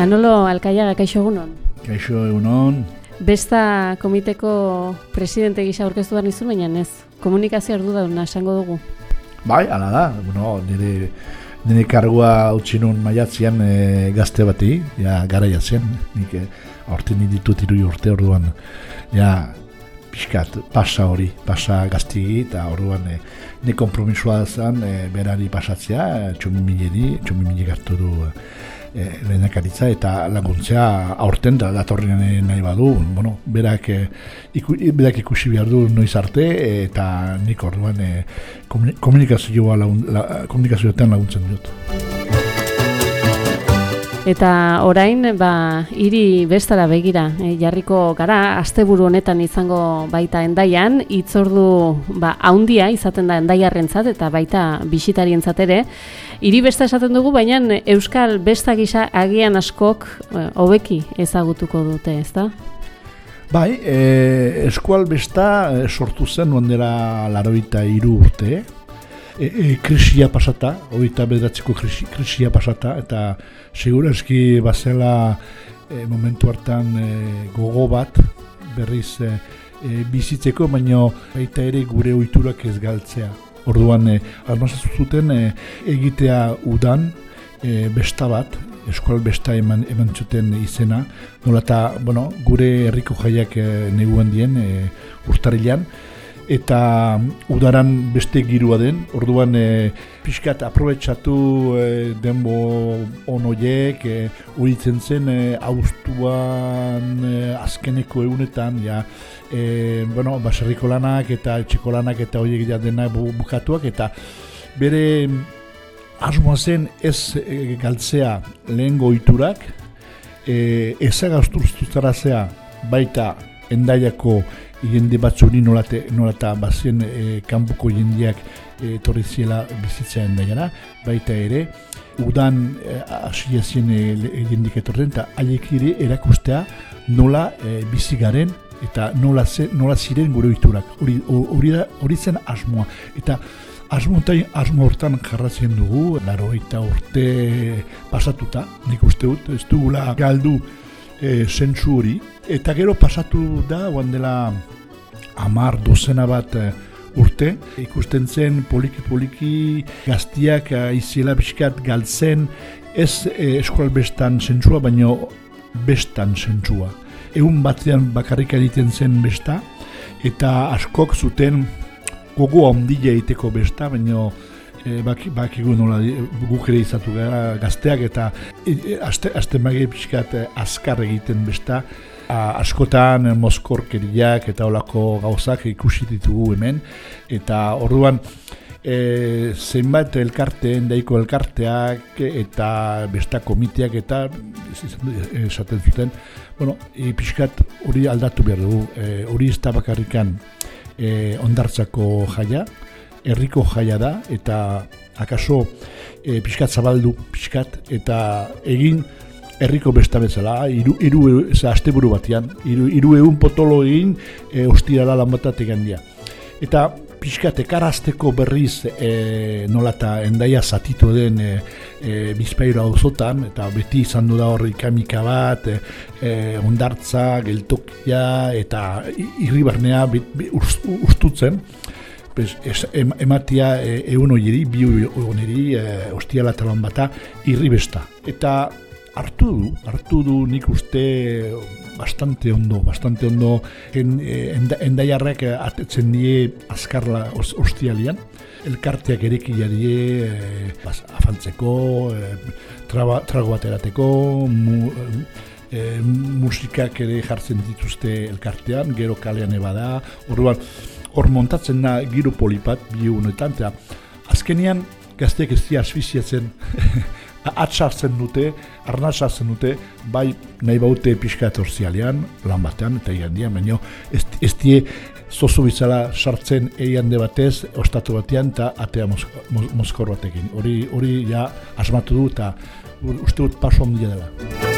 Manolo Alkaiaga, kaixo egunon? Kaixo egunon. Besta komiteko presidente gisa aurkeztu behar nizun, baina ez. Komunikazio ardu da, esango dugu. Bai, ala da. Bueno, nire, nire kargua utzi nun maiatzean e, gazte bati, ja, gara jatzen. Nik e, aurten ditut iru urte orduan. Ja, pixkat, pasa hori, pasa gaztigi, eta orduan e, ne kompromisua zen e, berari pasatzea, txomi miledi, txomi miledi gartu du e, lehenakaritza eta laguntzea aurten da datorrean nahi badu, bueno, berak, e, iku, berak ikusi behar du noiz arte eta nik orduan e, komunikazioa lagun, la, komunikazioetan laguntzen dut. Eta orain, ba, hiri bestara begira, e, jarriko gara, asteburu honetan izango baita endaian, itzordu ba, haundia izaten da endaiarrentzat eta baita bisitarientzat ere, hiri besta esaten dugu, baina Euskal besta gisa agian askok e, hobeki ezagutuko dute, ezta? Bai, e, eskual besta sortu zen ondera laroita iru urte, e, e, krisia pasata, oita bedatzeko krisi, krisia pasata, eta segurazki bazela e, momentu hartan e, gogo bat, berriz e, e, bizitzeko, baino baita ere gure oiturak ez galtzea. Orduan, e, zuten e, egitea udan, e, besta bat, eskual besta eman, eman zuten izena, nola eta, bueno, gure herriko jaiak e, neguen dien, e, urtarilean, eta udaran beste girua den, orduan e, pixkat aprobetsatu e, denbo onoiek, e, uritzen zen e, austuan e, azkeneko egunetan, ja, e, bueno, baserriko lanak eta etxeko lanak eta horiek ja denak bukatuak, eta bere asmoa zen ez e, galtzea lehen goiturak, e, ezagaztuztarazea baita endaiako jende batzuri nolate, nolata bazien e, kanbuko jendeak e, torri ziela bizitzea endaiara, baita ere, udan e, asia zien e, jendik etorren, eta haiek ere erakustea nola e, bizigaren eta nola, ze, nola ziren gure oiturak. Hori, hori, hori zen asmoa. Eta asmotai, asmo hortan jarratzen dugu, laro urte pasatuta, nik uste dut, ez dugula galdu e, zentzu hori, eta gero pasatu da, guan dela amar dozena bat e, urte, ikusten zen poliki-poliki gaztiak e, iziela pixkat galtzen, ez e, eskual bestan baina bestan zentzua. Egun batean bakarrik egiten zen besta, eta askok zuten gogo ondile egiteko besta, baina e, bakigu nola guk ere izatu gara gazteak eta e, e, aste, aste pixkat e, azkar egiten besta a, askotan mozkorkeriak eta olako gauzak ikusi ditugu hemen. Eta orduan e, zenbat elkarteen daiko elkarteak eta besta komiteak eta esaten zuten bueno, e, pixkat hori aldatu behar dugu. E, hori ez da bakarrikan e, ondartzako jaia, herriko jaia da, eta akaso e, pixkat zabaldu pixkat, eta egin herriko besta bezala, iru, iru, asteburu batean, iru, iru egun potolo egin e, ostirala lan bat dia. Eta pixkat ekarazteko berriz e, nola eta endaia zatitu den e, e, bizpairo eta beti izan du da horri kamika bat, e, ondartza, geltokia eta irribarnea ustutzen. Pues, es, em, ematia e, egun oieri, bi egun eri, e, ostiala talan bata, irribesta. Eta hartu du, hartu du nik uste bastante ondo, bastante ondo en, eh, endaiarrek atetzen die azkarla ostialian, elkarteak erekia die e, afantzeko, e, traba, trago bat erateko, mu, e, musikak ere jartzen dituzte elkartean, gero kalean ebada, orduan, hor montatzen da giro polipat bi honetan, eta azkenian gazteak ez dira asfiziatzen atxartzen dute, arnazartzen dute, bai nahi baute pixka etorzialean, lan batean, eta ian dian, baina ez, ez die zozu bizala sartzen eian de batez, ostatu batean, eta atea mozkor batekin. Hori, hori ja asmatu du, eta uste dut paso ondia dela.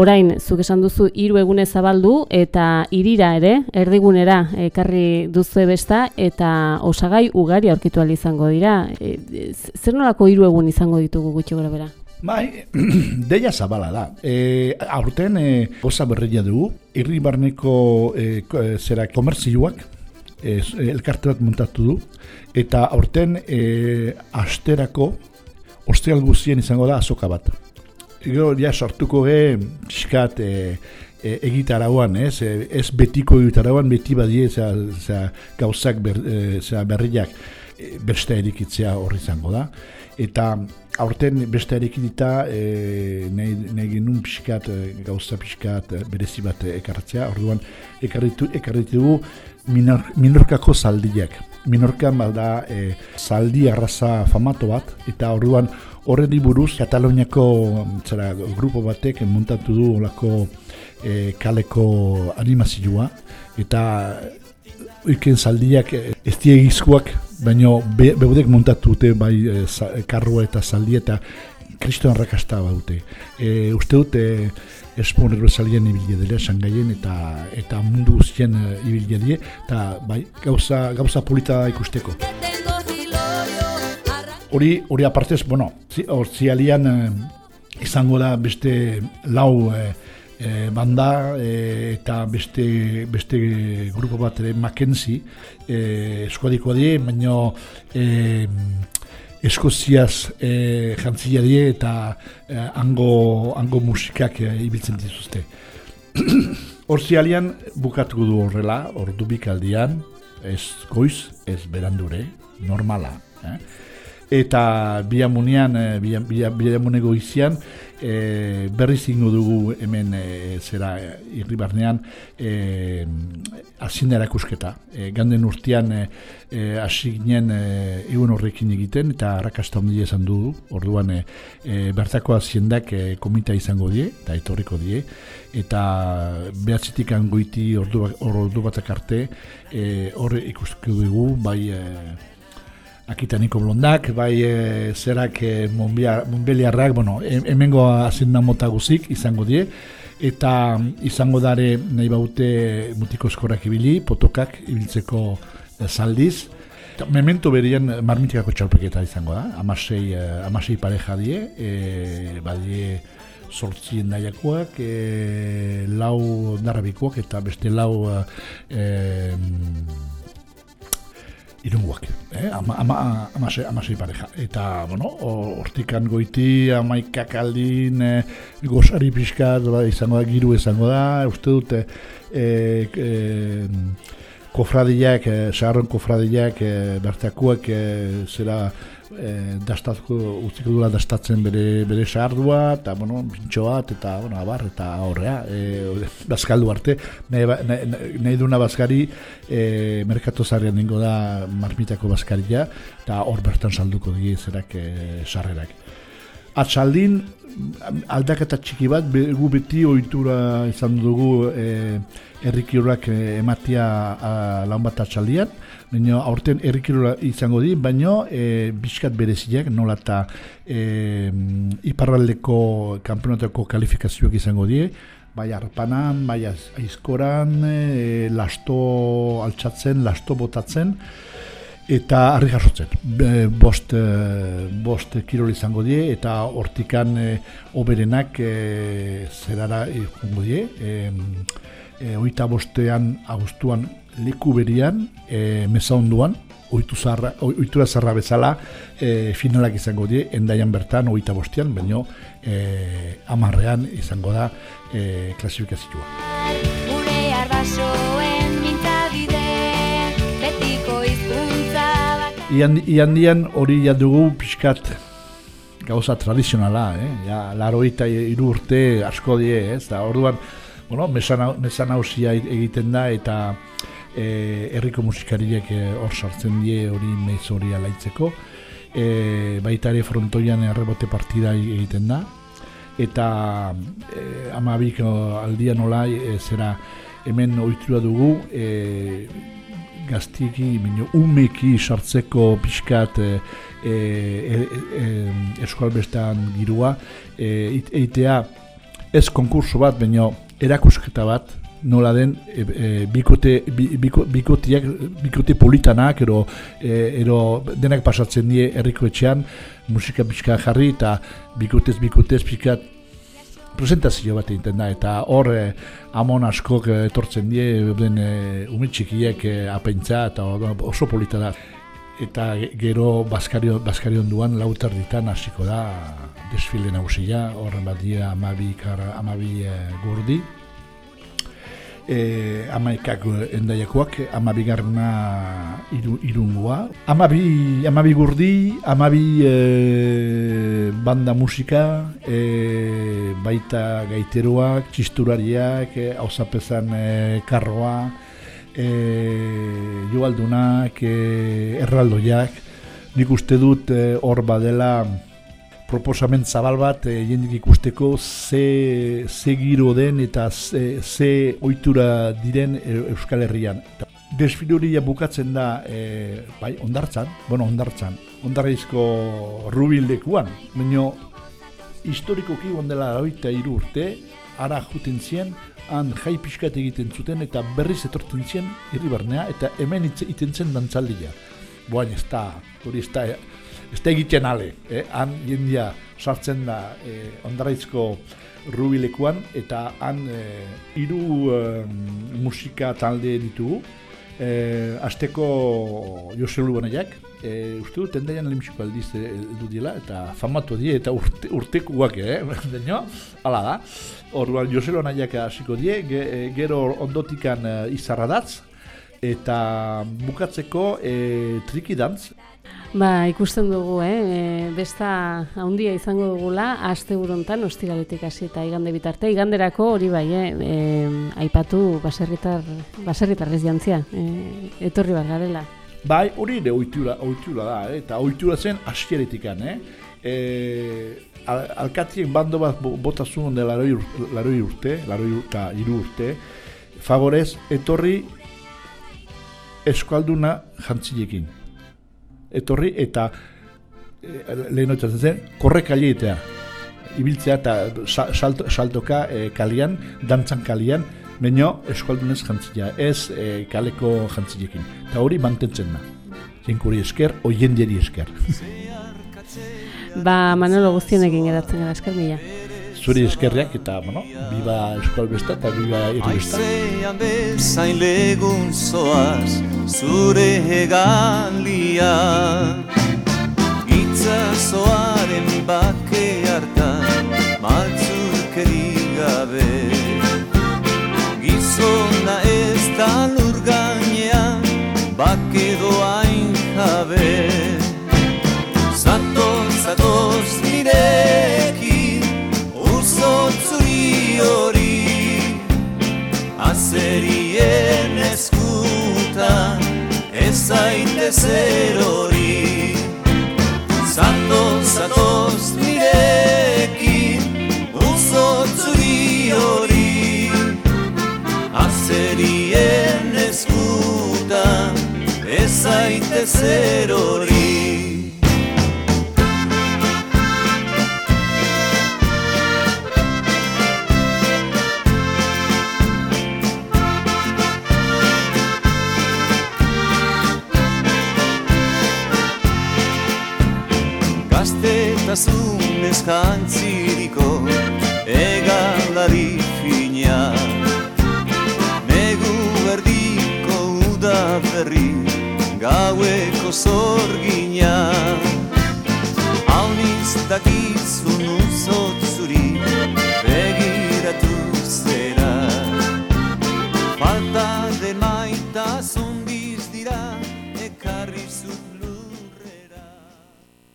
Orain zuk esan duzu hiru egune zabaldu eta irira ere erdigunera ekarri duzu besta eta osagai ugari aurkitu izango dira. E, zer nolako hiru egun izango ditugu gutxi gora bera? Bai, deia zabala da. E, aurten e, goza berria dugu, irri barneko e, zera komerzioak, e, elkarte bat montatu du, eta aurten e, asterako ostial guztien izango da azoka bat. Gero, ja, sortuko ge, pixkat, e, e, egitarauan, ez, e, ez betiko egitarauan, beti badie, zera, gauzak ber, e, berriak e, beste erikitzea horri izango da. Eta aurten beste erikidita, e, nahi, nahi genuen pixkat, e, gauza pixkat, e, berezi bat ekartzea, orduan ekarritu, ekarritu minor, minorkako zaldiak. Minorkan bada e, zaldi arraza famato bat, eta orduan horredi buruz Kataloniako zera, grupo batek montatu du olako e, kaleko animazioa, eta oiken zaldiak ez diegizkoak, baina be, beudek montatu bai e, karrua eta zaldi eta kristoan rakasta baute. E, uste dute esponero salien ibilia dira sangaien eta eta mundu guztien uh, ibilia die eta bai gauza gauza polita ikusteko hori hori apartez bueno hortzialian uh, izango da beste lau uh, banda eta beste beste grupo bat ere Mackenzie eh, eskodiko die baino eh, eskoziaz e, jantzia die eta e, hango, hango musikak e, ibiltzen dituzte. Hortzialian bukatu du horrela, ordu bikaldian, ez goiz, ez berandure, normala. Eh? Eta biamunean, biamunego izian, e, berriz ingo dugu hemen e, zera irribarnean e, azien erakusketa. E, ganden urtean e, hasi ginen e, egun horrekin egiten eta harrakasta ondia esan du orduan e, bertako aziendak e, komita izango die eta etorriko die eta behatzitik angoiti ordu, ordu batak arte e, ikusko dugu bai e, Akitaniko blondak, bai e, zerak e, monbeliarrak, bueno, hemengo azinda mota guzik izango die, eta izango dare nahi baute mutiko eskorak ibili, potokak ibiltzeko e, zaldiz. Memento berian marmitikako txalpeketa izango da, amasei, amasei pareja die, e, badie sortzien daiakoak, e, lau narrabikoak eta beste lau e, irunguak, eh? ama, ama, amasei, amasei pareja. Eta, bueno, hortikan goiti, amaikak aldin, e, gozari pixkat, ba, izango da, giru izango da, uste dute, e, e, kofradiak, e, saharron kofradiak, e, bertakuak, e, zera, e, dastatko utziko dula dastatzen bere bere sardua eta bueno pintxo bat eta bueno abar eta horrea e, bazkaldu arte. Nahi, ba, nahi, duna bazkari e, merkatu zarrian dingo da marmitako bazkaria eta hor bertan salduko die zerak e, sarrerak Atsaldin aldaketa txiki bat, gu beti ohitura izan dugu e, errikiurak ematia lan bat atxaldian, baina aurten errikirura izango di, baina e, bizkat bereziak, nola eta e, iparraldeko kampionateko kalifikazioak izango die, bai arpanan, bai aizkoran, e, lasto altxatzen, lasto botatzen, eta harri jasotzen. bost, e, bost kirol izango die, eta hortikan e, oberenak e, zerara izango die, e, e, oita bostean agustuan leku berian, e, meza onduan, oitura zarra bezala, e, finalak izango die, endaian bertan, oita bostean, baino, e, amarrean izango da e, klasifikazioa. Ian, hori ja dugu pixkat gauza tradizionala, eh? ja, laro eta iru urte asko die, ez? Da, orduan, bueno, mesan hausia egiten da eta e, herriko musikariek e, hor sartzen die hori meiz hori alaitzeko. E, baita ere frontoian errebote partida egiten da. Eta e, amabik aldian nola e, zera hemen oitura dugu e, gaztiki, minio, umeki sartzeko pixkat e, e, e, e, eskualbestan girua e, eitea ez konkurso bat, baina erakusketa bat, nola den e, e, bikote, biko, bikotiak, bikote politanak, ero, e, ero denak pasatzen die herriko etxean, musika pixka jarri eta bikotez, bikotez, pixka presentazio bat egiten da, eta hor e, amon askok etortzen die, den e, umitxikiek e, apentza, eta oso polita da. Eta gero Baskarion, Baskarion duan lautar ditan hasiko da desfile nagusia, horren bat dira amabi, amabi e, gurdi, e, amaikak endaiakoak, amabigarna iru, irungua. Amabi, amabi gurdi, amabi e, banda musika, e, baita gaiteroak, txisturariak, e, hausapezan e, karroa, e, joaldunak, e, erraldoiak. Nik uste dut hor badela proposamen zabal bat e, jendik ikusteko ze, ze giro den eta ze, ze ohitura diren e, Euskal Herrian. Desfiluria bukatzen da e, bai, ondartzan, bueno, ondartzan, ondarrizko rubildekuan, baina historikoki ondela oita iru urte, ara juten zien, han jai pixkat egiten zuten eta berriz etortzen zien irribarnea eta hemen iten zen dantzaldia. Boain ez da, hori ez da, ez da egiten ale, eh? han jendia sartzen da eh, ondarraizko rubilekuan, eta han eh, hiru eh, musika talde ditugu, eh, azteko Joselu Bonaiak, eh, uste dut, tendaian lehenbiziko aldiz eh, du dila, eta famatu die, eta urte, urteko guak, eh? Deno, ala da. Orduan, Joselu Bonaiak hasiko die, gero ondotikan eh, izarradatz, eta bukatzeko eh, trikidantz, Ba, ikusten dugu, eh? E, besta handia izango dugula, aste burontan, ostiraletik hasi eta igande bitarte. Iganderako hori bai, eh? E, aipatu baserritar, baserritar jantzia, e, etorri bat garela. Bai, hori ere oitura, oitura da, eh? eta oitura zen askeretikan, eh? E, al, alkatiek bando bat botazun onde laroi, laroi urte, laroi urte, urte, favorez, etorri eskualduna jantzilekin etorri eta e, lehen zen, korre kalietea. Ibiltzea eta saltoka e, kalian, dantzan kalian, baino eskualdunez jantzia, ez e, kaleko jantzilekin. Eta hori mantentzen da. Zinkuri esker, oiendieri esker. ba, Manolo guztienekin geratzen gara, esker mila zuri eskerriak eta, bueno, biba eskual besta eta biba irri besta. Aizean bezain legun zoaz, zure egalia. Itza zoaren bake hartan, maltzurkeri gabe. Gizona ez da lur gainean, bake doain jabe. Zatoz, zatoz, nireki, Azerien eskutan ez zaite zer hori Zatoz, zatoz nirekin uzotzuri hori Azerien eskutan ez zaite zer hori